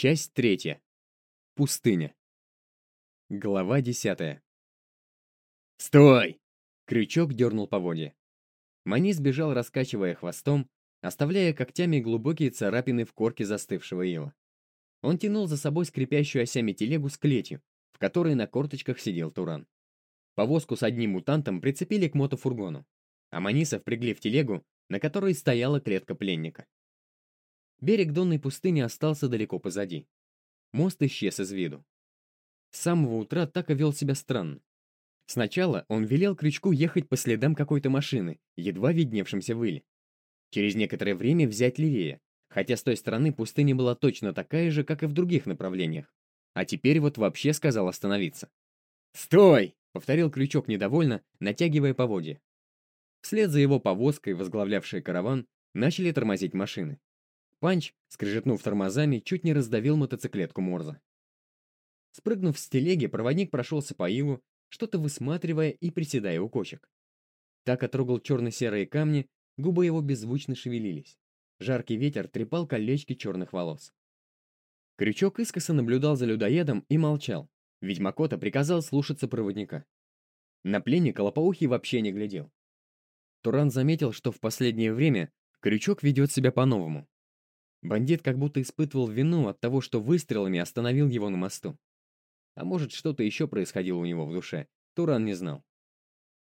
Часть третья. Пустыня. Глава десятая. «Стой!» Крючок дернул поводья. Манис бежал, раскачивая хвостом, оставляя когтями глубокие царапины в корке застывшего ила. Он тянул за собой скрипящую осями телегу с клетью, в которой на корточках сидел Туран. Повозку с одним мутантом прицепили к мотофургону, а Маниса впрягли в телегу, на которой стояла клетка пленника. Берег Донной пустыни остался далеко позади. Мост исчез из виду. С самого утра Така вел себя странно. Сначала он велел Крючку ехать по следам какой-то машины, едва видневшимся выли. Через некоторое время взять левее, хотя с той стороны пустыня была точно такая же, как и в других направлениях. А теперь вот вообще сказал остановиться. «Стой!» — повторил Крючок недовольно, натягивая поводья. Вслед за его повозкой, возглавлявшей караван, начали тормозить машины. Панч, скрежетнув тормозами, чуть не раздавил мотоциклетку Морза. Спрыгнув с телеги, проводник прошелся по илу, что-то высматривая и приседая у кочек. Так отрогал черно-серые камни, губы его беззвучно шевелились. Жаркий ветер трепал колечки черных волос. Крючок искоса наблюдал за людоедом и молчал, ведь Макота приказал слушаться проводника. На пленника Лопоухий вообще не глядел. Туран заметил, что в последнее время Крючок ведет себя по-новому. Бандит как будто испытывал вину от того, что выстрелами остановил его на мосту. А может, что-то еще происходило у него в душе, Туран не знал.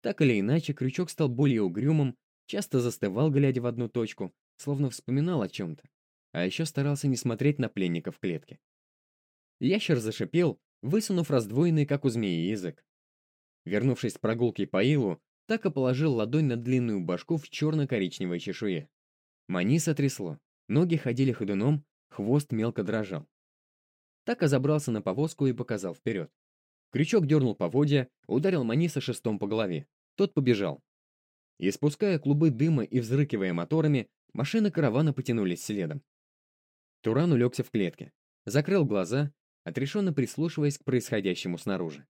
Так или иначе, Крючок стал более угрюмым, часто застывал, глядя в одну точку, словно вспоминал о чем-то, а еще старался не смотреть на пленника в клетке. Ящер зашипел, высунув раздвоенный, как у змеи, язык. Вернувшись с прогулки по илу, Така положил ладонь на длинную башку в черно-коричневой чешуе. Маниса трясло. Ноги ходили ходуном, хвост мелко дрожал. Так забрался на повозку и показал вперед. Крючок дернул поводья, ударил Маниса шестом по голове. Тот побежал. Испуская клубы дыма и взрыкивая моторами, машины каравана потянулись следом. Туран улегся в клетке, закрыл глаза, отрешенно прислушиваясь к происходящему снаружи.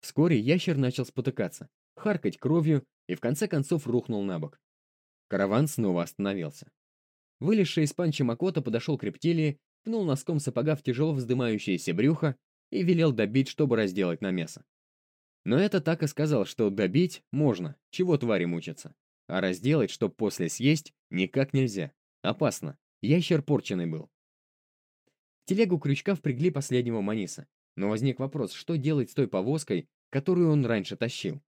Вскоре ящер начал спотыкаться, харкать кровью и в конце концов рухнул на бок. Караван снова остановился. Вылезший из панча Макота подошел к рептилии, пнул носком сапога в тяжело вздымающееся брюхо и велел добить, чтобы разделать на мясо. Но это так и сказал, что добить можно, чего твари мучатся. А разделать, чтоб после съесть, никак нельзя. Опасно. Ящер порченый был. В телегу крючка впрягли последнего Маниса. Но возник вопрос, что делать с той повозкой, которую он раньше тащил?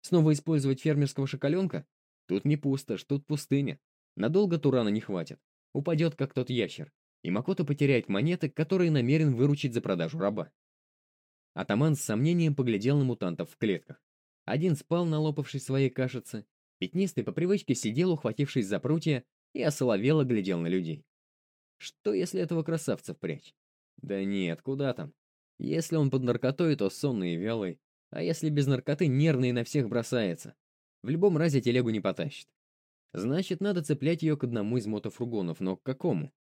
Снова использовать фермерского шоколенка? Тут не пусто, тут пустыня. Надолго Турана не хватит. Упадет, как тот ящер. И Макото потеряет монеты, которые намерен выручить за продажу раба. Атаман с сомнением поглядел на мутантов в клетках. Один спал, налопавшись своей кашицы. Пятнистый по привычке сидел, ухватившись за прутья, и осоловело глядел на людей. Что, если этого красавца впрячь? Да нет, куда там? Если он под наркотой, то сонный и вялый, а если без наркоты, нервный на всех бросается. В любом разе телегу не потащит. Значит, надо цеплять ее к одному из мотофургонов, но к какому?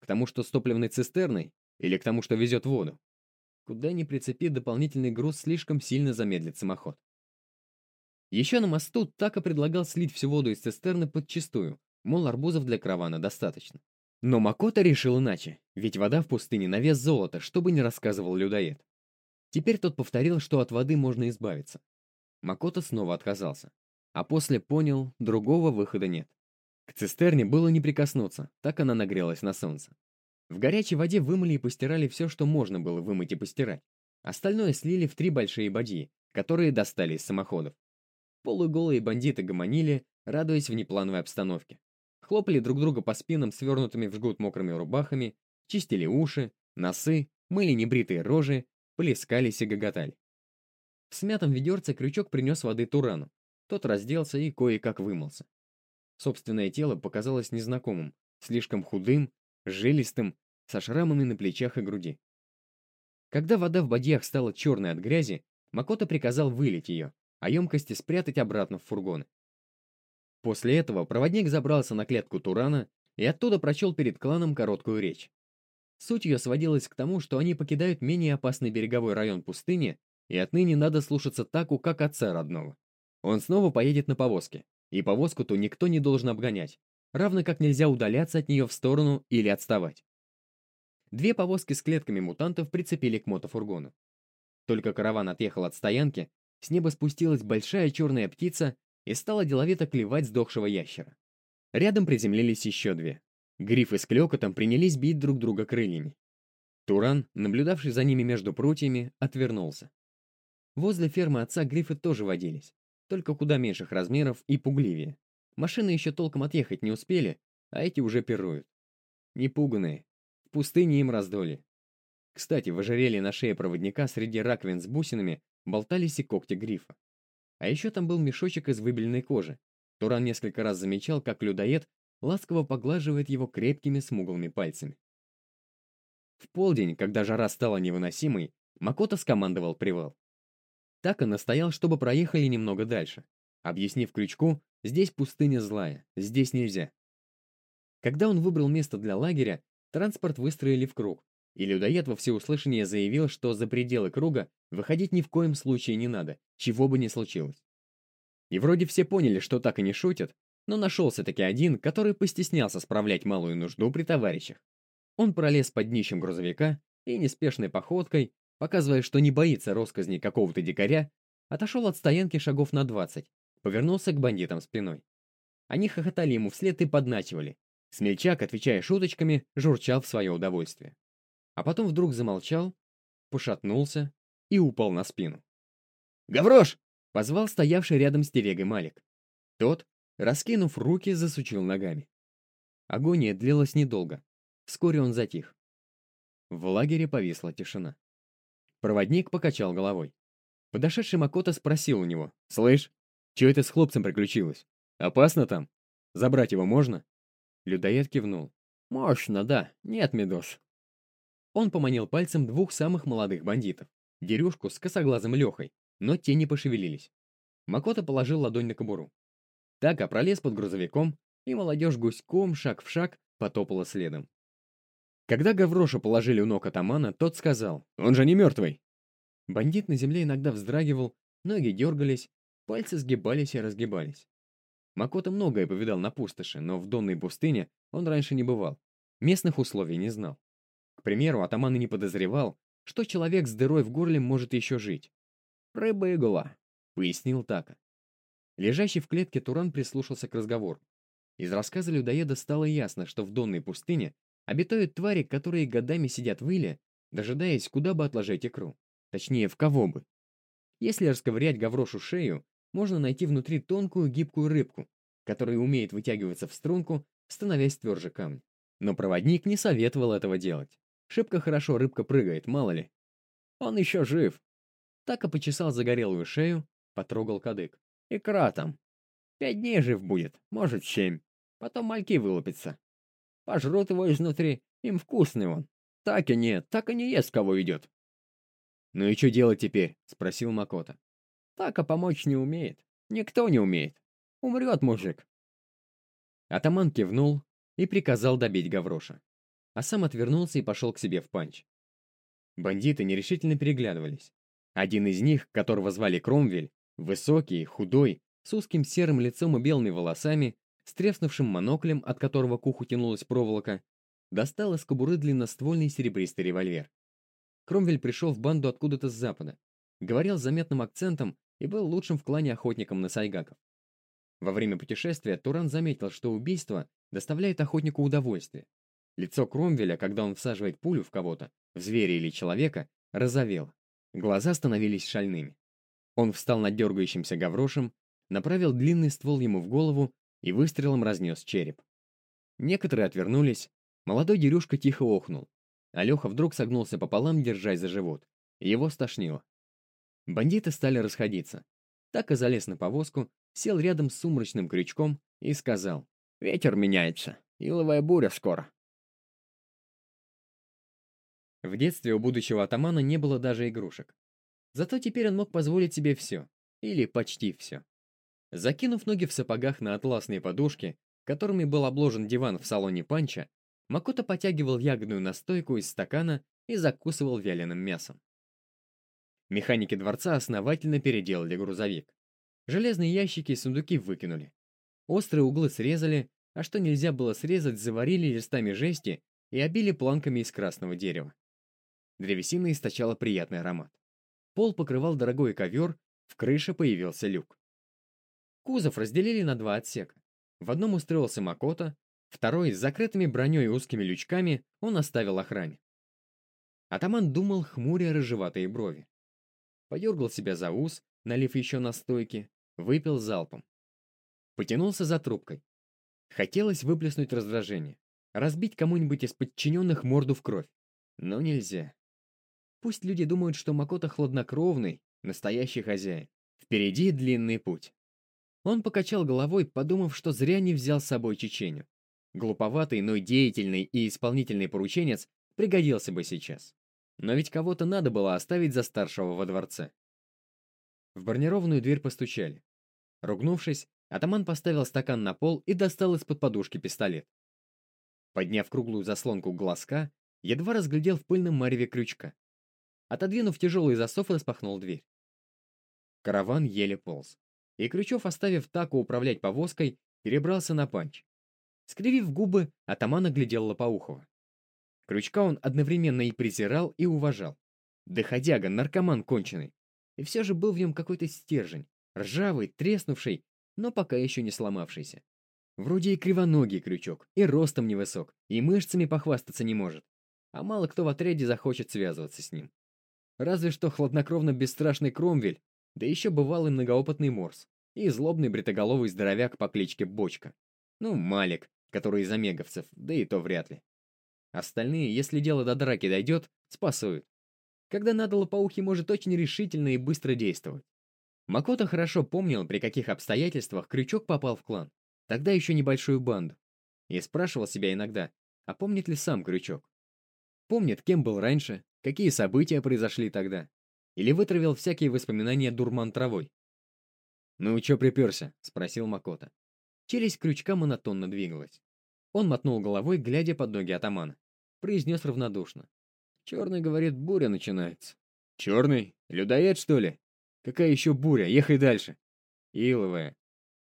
К тому, что с топливной цистерной? Или к тому, что везет воду? Куда ни прицепи дополнительный груз, слишком сильно замедлит самоход. Еще на мосту Така предлагал слить всю воду из цистерны подчистую, мол, арбузов для каравана достаточно. Но Макота решил иначе, ведь вода в пустыне на вес золота, чтобы не рассказывал людоед. Теперь тот повторил, что от воды можно избавиться. Макота снова отказался а после понял, другого выхода нет. К цистерне было не прикоснуться, так она нагрелась на солнце. В горячей воде вымыли и постирали все, что можно было вымыть и постирать. Остальное слили в три большие бадьи, которые достали из самоходов. Полуголые бандиты гомонили, радуясь внеплановой обстановке. Хлопали друг друга по спинам свернутыми в жгут мокрыми рубахами, чистили уши, носы, мыли небритые рожи, плескались и гоготали. В смятом ведерце крючок принес воды Турану, тот разделся и кое-как вымылся. Собственное тело показалось незнакомым, слишком худым, жилистым, со шрамами на плечах и груди. Когда вода в бадьях стала черной от грязи, Макото приказал вылить ее, а емкости спрятать обратно в фургоны. После этого проводник забрался на клетку Турана и оттуда прочел перед кланом короткую речь. Суть ее сводилась к тому, что они покидают менее опасный береговой район пустыни, и отныне надо слушаться Таку как отца родного. Он снова поедет на повозке, и повозку-то никто не должен обгонять, равно как нельзя удаляться от нее в сторону или отставать. две повозки с клетками мутантов прицепили к мотофургону. Только караван отъехал от стоянки, с неба спустилась большая черная птица и стала деловито клевать сдохшего ящера. Рядом приземлились еще две. Грифы с клёкотом принялись бить друг друга крыльями. Туран, наблюдавший за ними между прутьями, отвернулся. Возле фермы отца грифы тоже водились, только куда меньших размеров и пугливее. Машины еще толком отъехать не успели, а эти уже пируют. Непуганные. В пустыне им раздоли. Кстати, в ожерелье на шее проводника среди раковин с бусинами болтались и когти грифа. А еще там был мешочек из выбеленной кожи. Туран несколько раз замечал, как людоед ласково поглаживает его крепкими смуглыми пальцами. В полдень, когда жара стала невыносимой, Макото скомандовал привал. Так и настоял, чтобы проехали немного дальше, объяснив Крючку, здесь пустыня злая, здесь нельзя. Когда он выбрал место для лагеря, транспорт выстроили в круг, и людоед во всеуслышание заявил, что за пределы круга выходить ни в коем случае не надо, чего бы ни случилось. И вроде все поняли, что так и не шутят, но нашелся-таки один, который постеснялся справлять малую нужду при товарищах. Он пролез под днищем грузовика и неспешной походкой, показывая, что не боится росказней какого-то дикаря, отошел от стоянки шагов на двадцать, повернулся к бандитам спиной. Они хохотали ему вслед и подначивали. Смельчак, отвечая шуточками, журчал в свое удовольствие. А потом вдруг замолчал, пошатнулся и упал на спину. «Гаврош!» — позвал стоявший рядом с телегой Малик. Тот, раскинув руки, засучил ногами. Агония длилась недолго. Вскоре он затих. В лагере повисла тишина. Проводник покачал головой. Подошедший Макото спросил у него. «Слышь, что это с хлопцем приключилось? Опасно там? Забрать его можно?» Людоед кивнул. «Можно, да. Нет, Медош». Он поманил пальцем двух самых молодых бандитов. Дерюшку с косоглазым Лехой, но те не пошевелились. Макото положил ладонь на кобуру. Так пролез под грузовиком, и молодежь гуськом, шаг в шаг, потопала следом. Когда Гавроша положили у ног атамана, тот сказал, «Он же не мертвый!» Бандит на земле иногда вздрагивал, ноги дергались, пальцы сгибались и разгибались. Макото многое повидал на пустоши, но в донной пустыне он раньше не бывал, местных условий не знал. К примеру, атаман и не подозревал, что человек с дырой в горле может еще жить. «Рыба-игла», — пояснил Така. Лежащий в клетке Туран прислушался к разговору. Из рассказа людоеда стало ясно, что в донной пустыне обитают твари, которые годами сидят в иле, дожидаясь, куда бы отложить икру. Точнее, в кого бы. Если расковырять гаврошу шею, можно найти внутри тонкую гибкую рыбку, которая умеет вытягиваться в струнку, становясь тверже камня. Но проводник не советовал этого делать. Шибко хорошо рыбка прыгает, мало ли. Он еще жив. Так и почесал загорелую шею, потрогал кадык. Икра там. Пять дней жив будет, может, семь. Потом мальки вылупятся. Пожрут его изнутри, им вкусный он. Так и нет, так и не ест, кого идет. «Ну и что делать теперь?» — спросил Макота. «Так, а помочь не умеет. Никто не умеет. Умрет мужик». Атаман кивнул и приказал добить Гавроша. А сам отвернулся и пошел к себе в панч. Бандиты нерешительно переглядывались. Один из них, которого звали Кромвель, высокий, худой, с узким серым лицом и белыми волосами, с треснувшим моноклем, от которого к уху тянулась проволока, достал из кобуры длинноствольный серебристый револьвер. Кромвель пришел в банду откуда-то с запада, говорил с заметным акцентом и был лучшим в клане охотником на сайгаков. Во время путешествия Туран заметил, что убийство доставляет охотнику удовольствие. Лицо Кромвеля, когда он всаживает пулю в кого-то, в зверя или человека, розовело. Глаза становились шальными. Он встал над дергающимся гаврошем, направил длинный ствол ему в голову и выстрелом разнес череп. Некоторые отвернулись, молодой дерюшка тихо охнул, а вдруг согнулся пополам, держась за живот. Его стошнило. Бандиты стали расходиться. Так и залез на повозку, сел рядом с сумрачным крючком и сказал, «Ветер меняется, иловая буря скоро». В детстве у будущего атамана не было даже игрушек. Зато теперь он мог позволить себе все. Или почти все. Закинув ноги в сапогах на атласные подушки, которыми был обложен диван в салоне панча, Макото потягивал ягодную настойку из стакана и закусывал вяленым мясом. Механики дворца основательно переделали грузовик. Железные ящики и сундуки выкинули. Острые углы срезали, а что нельзя было срезать, заварили листами жести и обили планками из красного дерева. Древесина источала приятный аромат. Пол покрывал дорогой ковер, в крыше появился люк. Кузов разделили на два отсека. В одном устроился Макота, второй с закрытыми броней и узкими лючками он оставил охране. Атаман думал, хмуря рыжеватые брови. Подергал себя за ус, налив еще настойки, выпил залпом. Потянулся за трубкой. Хотелось выплеснуть раздражение, разбить кому-нибудь из подчиненных морду в кровь. Но нельзя. Пусть люди думают, что Макота хладнокровный, настоящий хозяин. Впереди длинный путь. Он покачал головой, подумав, что зря не взял с собой Чеченю. Глуповатый, но деятельный и исполнительный порученец пригодился бы сейчас. Но ведь кого-то надо было оставить за старшего во дворце. В бронированную дверь постучали. Ругнувшись, атаман поставил стакан на пол и достал из-под подушки пистолет. Подняв круглую заслонку глазка, едва разглядел в пыльном мареве крючка. Отодвинув тяжелый засов, распахнул дверь. Караван еле полз и Крючев, оставив Таку управлять повозкой, перебрался на панч. Скривив губы, атаман оглядел Лопоухова. Крючка он одновременно и презирал, и уважал. Доходяга, наркоман конченый. И все же был в нем какой-то стержень, ржавый, треснувший, но пока еще не сломавшийся. Вроде и кривоногий крючок, и ростом невысок, и мышцами похвастаться не может. А мало кто в отряде захочет связываться с ним. Разве что хладнокровно бесстрашный Кромвель да еще бывалый многоопытный Морс и злобный бритоголовый здоровяк по кличке Бочка. Ну, Малик, который из омеговцев, да и то вряд ли. Остальные, если дело до драки дойдет, спасают. Когда надо, лопоухий может очень решительно и быстро действовать. Макото хорошо помнил, при каких обстоятельствах Крючок попал в клан, тогда еще небольшую банду, и спрашивал себя иногда, а помнит ли сам Крючок. Помнит, кем был раньше, какие события произошли тогда. Или вытравил всякие воспоминания дурман травой? «Ну, чё приперся?» — спросил Макота. Челюсть крючка монотонно двигалась. Он мотнул головой, глядя под ноги атамана. Произнес равнодушно. «Черный, говорит, буря начинается». «Черный? Людоед, что ли? Какая еще буря? Ехай дальше». «Иловая.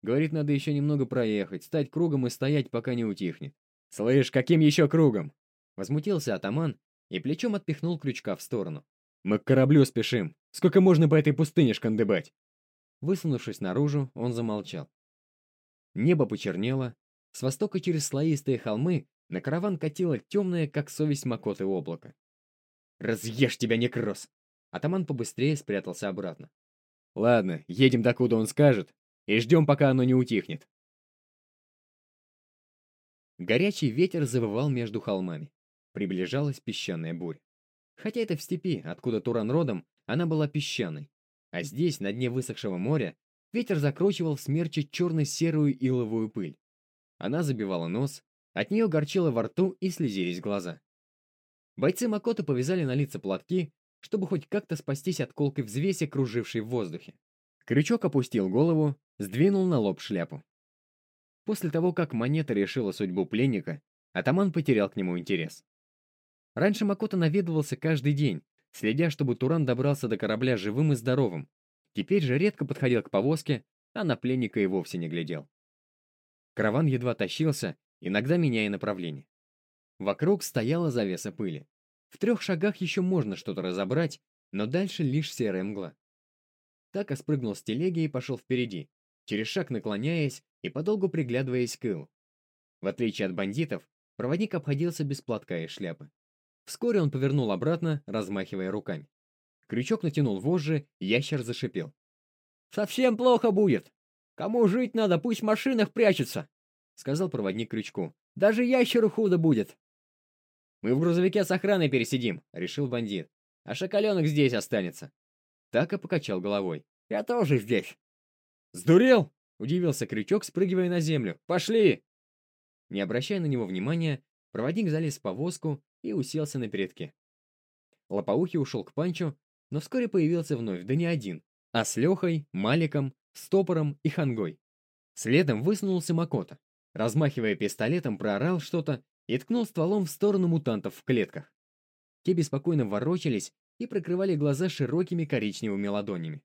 Говорит, надо еще немного проехать, стать кругом и стоять, пока не утихнет». «Слышь, каким еще кругом?» Возмутился атаман и плечом отпихнул крючка в сторону. «Мы к кораблю спешим. Сколько можно по этой пустыне шкандыбать?» Высунувшись наружу, он замолчал. Небо почернело. С востока через слоистые холмы на караван катило темное, как совесть Макоты облако. «Разъешь тебя, некрос!» Атаман побыстрее спрятался обратно. «Ладно, едем докуда он скажет, и ждем, пока оно не утихнет». Горячий ветер завывал между холмами. Приближалась песчаная буря. Хотя это в степи, откуда Туран родом, она была песчаной. А здесь, на дне высохшего моря, ветер закручивал в смерчи черно-серую иловую пыль. Она забивала нос, от нее горчило во рту и слезились глаза. Бойцы Макоты повязали на лица платки, чтобы хоть как-то спастись от колкой взвеси, кружившей в воздухе. Крючок опустил голову, сдвинул на лоб шляпу. После того, как монета решила судьбу пленника, атаман потерял к нему интерес. Раньше Макото наведывался каждый день, следя, чтобы Туран добрался до корабля живым и здоровым. Теперь же редко подходил к повозке, а на пленника и вовсе не глядел. Караван едва тащился, иногда меняя направление. Вокруг стояла завеса пыли. В трех шагах еще можно что-то разобрать, но дальше лишь серая мгла. Така спрыгнул с телеги и пошел впереди, через шаг наклоняясь и подолгу приглядываясь к Илу. В отличие от бандитов, проводник обходился без платка и шляпы. Вскоре он повернул обратно, размахивая руками. Крючок натянул вожжи, ящер зашипел. «Совсем плохо будет! Кому жить надо, пусть в машинах прячется!» Сказал проводник Крючку. «Даже ящеру худо будет!» «Мы в грузовике с охраной пересидим», — решил бандит. «А шоколенок здесь останется». Так и покачал головой. «Я тоже здесь». «Сдурел?» — удивился Крючок, спрыгивая на землю. «Пошли!» Не обращая на него внимания, проводник залез в повозку и уселся на передке. Лопоухий ушел к Панчу, но вскоре появился вновь, да не один, а с Лехой, Маликом, Стопором и Хангой. Следом высунулся Макота. Размахивая пистолетом, проорал что-то и ткнул стволом в сторону мутантов в клетках. Те беспокойно ворочались и прикрывали глаза широкими коричневыми ладонями.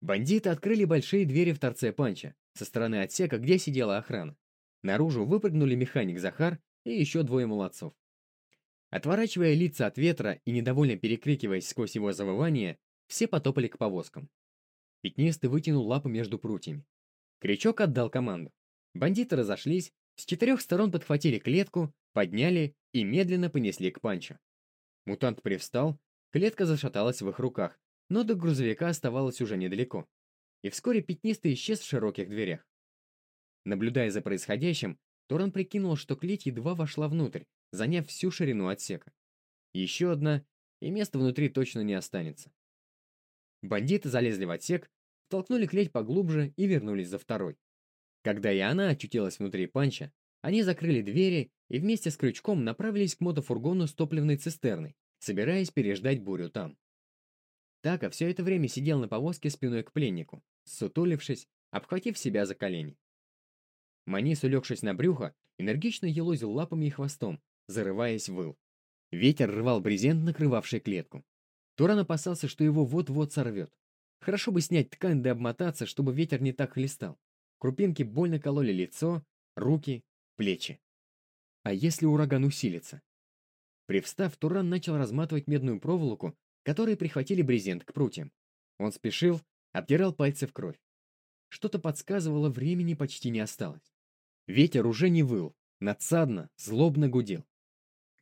Бандиты открыли большие двери в торце Панча, со стороны отсека, где сидела охрана. Наружу выпрыгнули механик Захар и еще двое молодцов. Отворачивая лица от ветра и недовольно перекрикиваясь сквозь его завывание, все потопали к повозкам. Пятнистый вытянул лапы между прутьями. Крючок отдал команду. Бандиты разошлись, с четырех сторон подхватили клетку, подняли и медленно понесли к панчу. Мутант привстал, клетка зашаталась в их руках, но до грузовика оставалось уже недалеко. И вскоре пятнистый исчез в широких дверях. Наблюдая за происходящим, Торан прикинул, что клеть едва вошла внутрь, заняв всю ширину отсека. Еще одна, и места внутри точно не останется. Бандиты залезли в отсек, толкнули клеть поглубже и вернулись за второй. Когда и она очутилась внутри панча, они закрыли двери и вместе с крючком направились к мотофургону с топливной цистерной, собираясь переждать бурю там. Така все это время сидел на повозке спиной к пленнику, сутулившись, обхватив себя за колени. Манис, улегшись на брюхо, энергично елозил лапами и хвостом, зарываясь выл. Ветер рвал брезент, накрывавший клетку. Туран опасался, что его вот-вот сорвет. Хорошо бы снять ткань да обмотаться, чтобы ветер не так хлестал. Крупинки больно кололи лицо, руки, плечи. А если ураган усилится? Привстав, Туран начал разматывать медную проволоку, которой прихватили брезент к прутьям. Он спешил, обтирал пальцы в кровь. Что-то подсказывало, времени почти не осталось. Ветер уже не выл, надсадно, злобно гудел.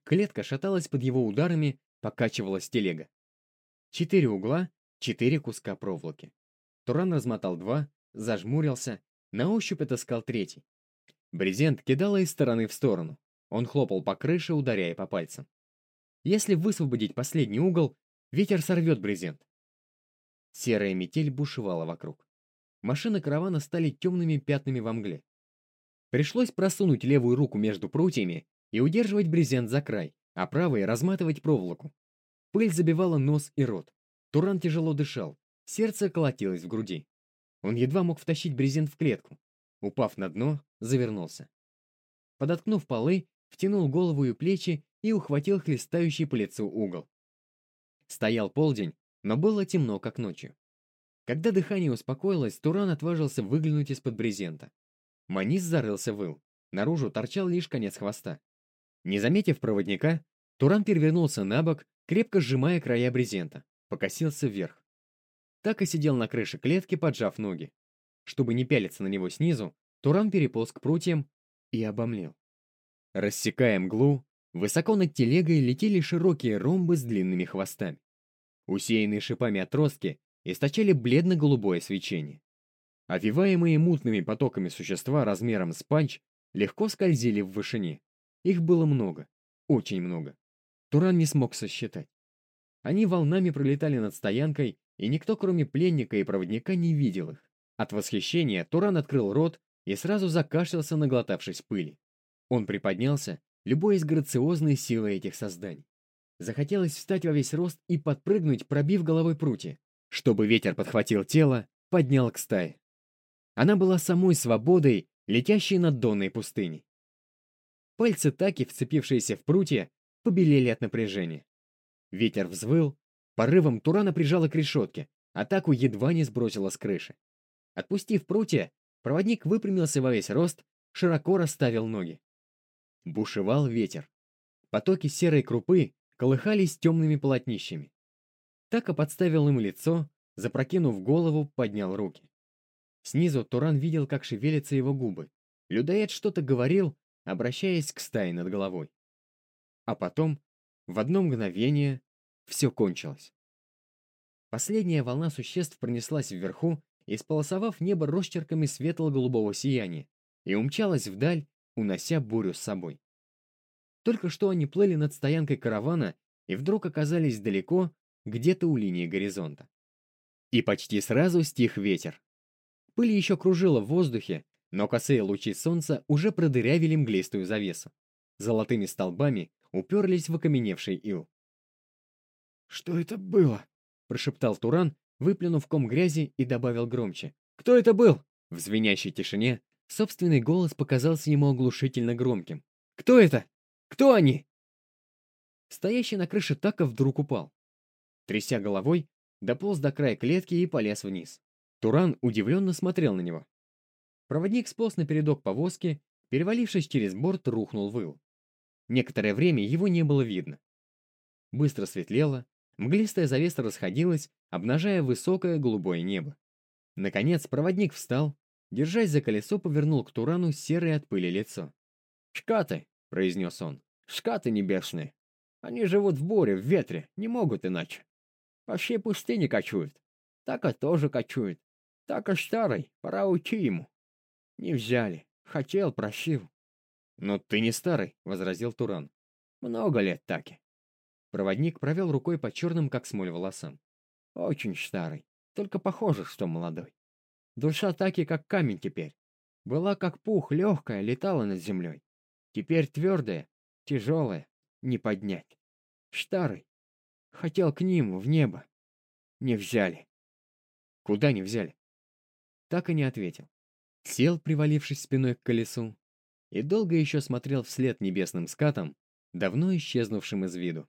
Клетка шаталась под его ударами, покачивалась телега. Четыре угла, четыре куска проволоки. Туран размотал два, зажмурился, на ощупь отыскал третий. Брезент кидало из стороны в сторону. Он хлопал по крыше, ударяя по пальцам. Если высвободить последний угол, ветер сорвет брезент. Серая метель бушевала вокруг. Машины каравана стали темными пятнами во мгле. Пришлось просунуть левую руку между прутьями и удерживать брезент за край, а правой разматывать проволоку. Пыль забивала нос и рот. Туран тяжело дышал, сердце колотилось в груди. Он едва мог втащить брезент в клетку. Упав на дно, завернулся. Подоткнув полы, втянул голову и плечи и ухватил хлестающий по лицу угол. Стоял полдень, но было темно, как ночью. Когда дыхание успокоилось, Туран отважился выглянуть из-под брезента. Манис зарылся в. Наружу торчал лишь конец хвоста. Не заметив проводника, Туран перевернулся на бок, крепко сжимая края брезента, покосился вверх. Так и сидел на крыше клетки, поджав ноги. Чтобы не пялиться на него снизу, Туран переполз к прутьям и обомлел. Рассекая мглу, высоко над телегой летели широкие ромбы с длинными хвостами. Усеянные шипами отростки источали бледно-голубое свечение. Овиваемые мутными потоками существа размером с панч легко скользили в вышине. Их было много, очень много. Туран не смог сосчитать. Они волнами пролетали над стоянкой, и никто, кроме пленника и проводника, не видел их. От восхищения Туран открыл рот и сразу закашлялся, наглотавшись пыли. Он приподнялся, любой из грациозной силы этих созданий. Захотелось встать во весь рост и подпрыгнуть, пробив головой прутья, чтобы ветер подхватил тело, поднял к стае. Она была самой свободой, летящей над донной пустыней. Пальцы Таки, вцепившиеся в прутья, побелели от напряжения. Ветер взвыл, порывом Турана прижала к решетке, атаку едва не сбросила с крыши. Отпустив прутья, проводник выпрямился во весь рост, широко расставил ноги. Бушевал ветер. Потоки серой крупы колыхались темными полотнищами. Така подставил ему лицо, запрокинув голову, поднял руки. Снизу Туран видел, как шевелятся его губы. Людоед что-то говорил, обращаясь к стае над головой. А потом, в одно мгновение, все кончилось. Последняя волна существ пронеслась вверху, исполосовав небо росчерками светло-голубого сияния, и умчалась вдаль, унося бурю с собой. Только что они плыли над стоянкой каравана и вдруг оказались далеко, где-то у линии горизонта. И почти сразу стих ветер. Пыль еще кружила в воздухе, но косые лучи солнца уже продырявили мглистую завесу. Золотыми столбами уперлись в окаменевший ил. «Что это было?» — прошептал Туран, выплюнув ком грязи и добавил громче. «Кто это был?» В звенящей тишине собственный голос показался ему оглушительно громким. «Кто это? Кто они?» Стоящий на крыше Така вдруг упал. Тряся головой, дополз до края клетки и полез вниз. Туран удивленно смотрел на него. Проводник сполз на передок повозки, перевалившись через борт, рухнул в ил. Некоторое время его не было видно. Быстро светлело, мглистая завеса расходилась, обнажая высокое голубое небо. Наконец проводник встал, держась за колесо, повернул к Турану серое от пыли лицо. «Шкаты!» — произнес он. «Шкаты небесные! Они живут в буре, в ветре, не могут иначе. По всей пустыне кочуют. Така тоже кочует. Така старый, пора уйти ему. Не взяли. Хотел, просил. «Но ты не старый», — возразил Туран. «Много лет таки». Проводник провел рукой по черным, как смоль, волосам. «Очень старый. Только похоже, что молодой. Душа таки, как камень теперь. Была как пух, легкая, летала над землей. Теперь твердая, тяжелая, не поднять. Старый. Хотел к ним, в небо. Не взяли. Куда не взяли? Так и не ответил. Сел, привалившись спиной к колесу, и долго еще смотрел вслед небесным скатам, давно исчезнувшим из виду.